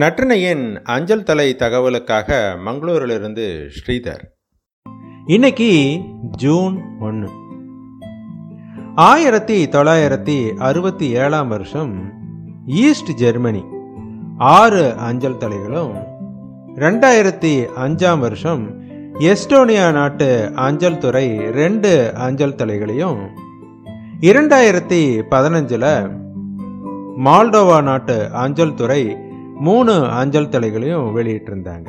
நற்றினையின் அஞ்சல் தலை தகவலுக்காக மங்களூரிலிருந்து ஸ்ரீதர். இன்னைக்கு ஜூன் ஒன்று ஆயிரத்தி தொள்ளாயிரத்தி அறுபத்தி ஏழாம் வருஷம் ஈஸ்ட் ஜெர்மனி. ஆறு அஞ்சல் தலைகளும் ரெண்டாயிரத்தி அஞ்சாம் வருஷம் எஸ்டோனியா நாட்டு அஞ்சல் துறை ரெண்டு அஞ்சல் தலைகளையும் இரண்டாயிரத்தி பதினஞ்சில் மால்டோவா நாட்டு அஞ்சல் துறை மூணு அஞ்சல் தலைகளையும் வெளியிட்டிருந்தாங்க.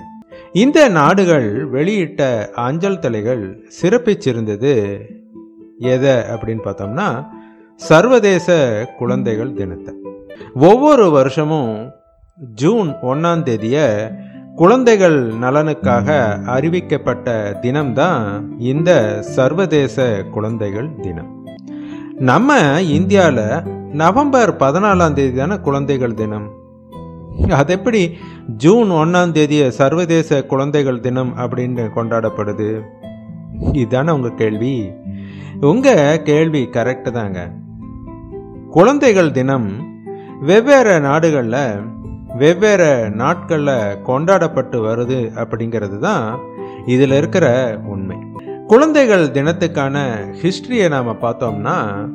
இந்த நாடுகள் வெளியிட்ட அஞ்சல் தலைகள் சிறப்பிச்சிருந்தது எதை அப்படின்னு பார்த்தோம்னா சர்வதேச குழந்தைகள் தினத்தை. ஒவ்வொரு வருஷமும் ஜூன் ஒன்றாம் தேதிய குழந்தைகள் நலனுக்காக அறிவிக்கப்பட்ட தினம்தான் இந்த சர்வதேச குழந்தைகள் தினம். நம்ம இந்தியாவில் நவம்பர் பதினாலாம் தேதி தானே குழந்தைகள் தினம்? அது எப்படி ஜூன் ஒன்றாம் தேதியை சர்வதேச குழந்தைகள் தினம் அப்படின்னு கொண்டாடப்படுது? இதுதானே உங்கள் கேள்வி. உங்கள் கேள்வி கரெக்டு தாங்க. குழந்தைகள் தினம் வெவ்வேறு நாடுகளில் வெவ்வேறு நாட்களில் கொண்டாடப்பட்டு வருது அப்படிங்கிறது தான் இதில் இருக்கிற உண்மை. குழந்தைகள் தினத்துக்கான ஹிஸ்ட்ரியை நாம் பார்த்தோம்னா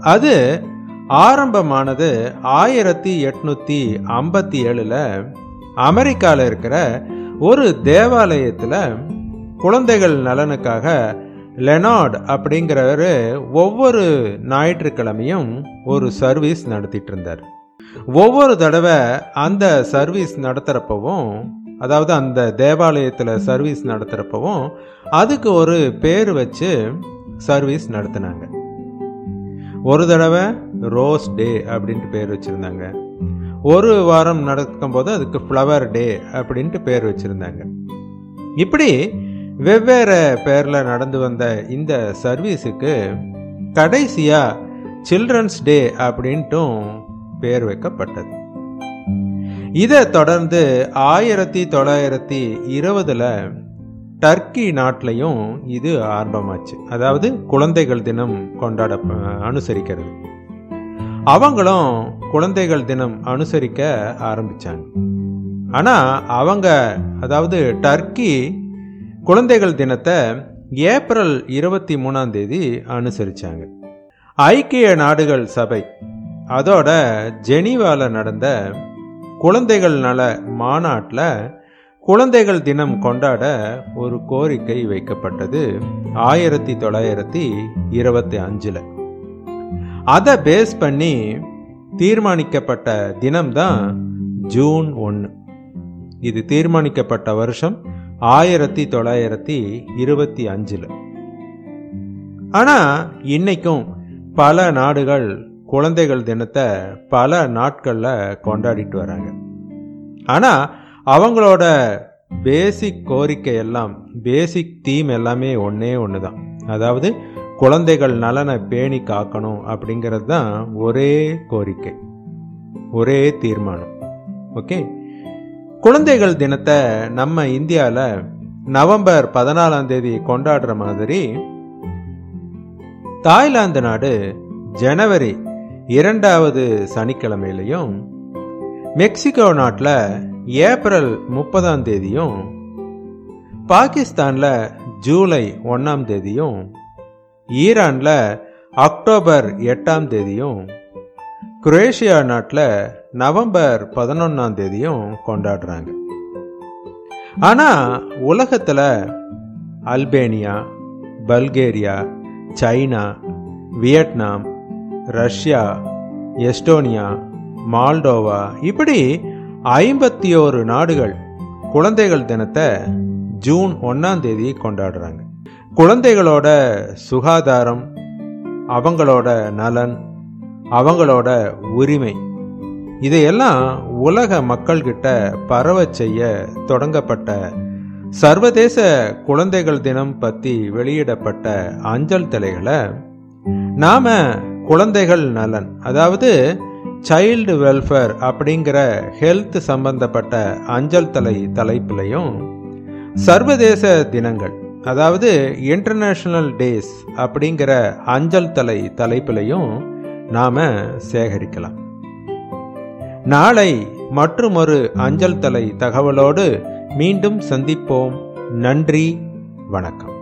அது ஆரம்பமானது ஆயிரத்தி எட்நூத்தி ஐம்பத்தி ஏழுல அமெரிக்காவில் இருக்கிற ஒரு தேவாலயத்தில் குழந்தைகள் நலனுக்காக லெனார்ட் அப்படிங்கிறவர் ஒவ்வொரு ஞாயிற்றுக்கிழமையும் ஒரு சர்வீஸ் நடத்திட்டு இருந்தார். ஒவ்வொரு தடவை அந்த சர்வீஸ் நடத்துகிறப்பவும் அதாவது அந்த தேவாலயத்தில் சர்வீஸ் நடத்துகிறப்பவும் அதுக்கு ஒரு பேர் வச்சு சர்வீஸ் நடத்தினாங்க. ஒரு தடவை ரோஸ் டே அப்படின்ட்டு பேர் வச்சுருந்தாங்க. ஒரு வாரம் நடக்கும்போது அதுக்கு ஃப்ளவர் டே அப்படின்ட்டு பேர் வச்சுருந்தாங்க. இப்படி வெவ்வேறு பேரில் நடந்து வந்த இந்த சர்வீஸுக்கு கடைசியாக சில்ட்ரன்ஸ் டே அப்படின்ட்டும் பேர் வைக்கப்பட்டது. இதை தொடர்ந்து ஆயிரத்தி தொள்ளாயிரத்தி இருபதில் டர்க்கி நாட்டிலையும் இது ஆரம்பமாச்சு. அதாவது குழந்தைகள் தினம் கொண்டாட அனுசரிக்கிறது. அவங்களும் குழந்தைகள் தினம் அனுசரிக்க ஆரம்பித்தாங்க ஆனால் அவங்க அதாவது டர்க்கி குழந்தைகள் தினத்தை ஏப்ரல் இருபத்தி மூணாம் தேதி அனுசரித்தாங்க ஐக்கிய நாடுகள் சபை அதோட ஜெனீவாவில் நடந்த குழந்தைகள் நல மாநாட்டில் குழந்தைகள் தினம் கொண்டாட ஒரு கோரிக்கை வைக்கப்பட்டது ஆயிரத்தி தொள்ளாயிரத்தி இருபத்தி அஞ்சில். அதை பேஸ் பண்ணி தீர்மானிக்கப்பட்ட தினம்தான் ஜூன் ஒன்று இது தீர்மானிக்கப்பட்ட வருஷம் ஆயிரத்தி தொள்ளாயிரத்தி இருபத்தி அஞ்சில். ஆனால் இன்னைக்கும் பல நாடுகள் குழந்தைகள் தினத்தை பல நாட்களில் கொண்டாடிட்டு வராங்க. ஆனால் அவங்களோட பேசிக் கோரிக்கை எல்லாம் பேசிக் தீம் எல்லாமே ஒன்றே ஒன்று தான் அதாவது குழந்தைகள் நலனை பேணி காக்கணும் அப்படிங்கிறது தான் ஒரே கோரிக்கை ஒரே தீர்மானம். ஓகே குழந்தைகள் தினத்தை நம்ம இந்தியாவில் நவம்பர் பதினாலாம் தேதி கொண்டாடுற மாதிரி தாய்லாந்து நாடு ஜனவரி இரண்டாவது சனிக்கிழமையிலையும் மெக்சிகோ நாட்டில் ஏப்ரல் முப்பதாம் தேதியும் பாகிஸ்தானில் ஜூலை ஒன்றாம் தேதியும் ஈரானில் அக்டோபர் எட்டாம் தேதியும் குரேஷியா நாட்டில் நவம்பர் பதினொன்றாம் தேதியும் கொண்டாடுறாங்க. ஆனால் உலகத்தில் Albania Bulgaria China Vietnam Russia Estonia Moldova இப்படி ஐம்பத்தி ஓரு நாடுகள் குழந்தைகள் தினத்தை ஜூன் ஒன்றாம் தேதி கொண்டாடுறாங்க. குழந்தைகளோட சுகாதாரம் அவங்களோட நலன் அவங்களோட உரிமை இதையெல்லாம் உலக மக்கள்கிட்ட பரவ செய்ய தொடங்கப்பட்ட சர்வதேச குழந்தைகள் தினம் பற்றி வெளியிடப்பட்ட அஞ்சல் தலைகளை நாம குழந்தைகள் நலன் அதாவது சைல்டு வெல்ஃபேர் அப்படிங்கிற ஹெல்த் சம்பந்தப்பட்ட அஞ்சல் தலை தலைப்பிலையும் சர்வதேச தினங்கள் அதாவது இன்டர்நேஷ்னல் டேஸ் அப்படிங்கிற அஞ்சல் தலை தலைப்பிலையும் நாம் சேகரிக்கலாம். நாளை மற்றுமொரு அஞ்சல் தலை தகவலோடு மீண்டும் சந்திப்போம். நன்றி வணக்கம்.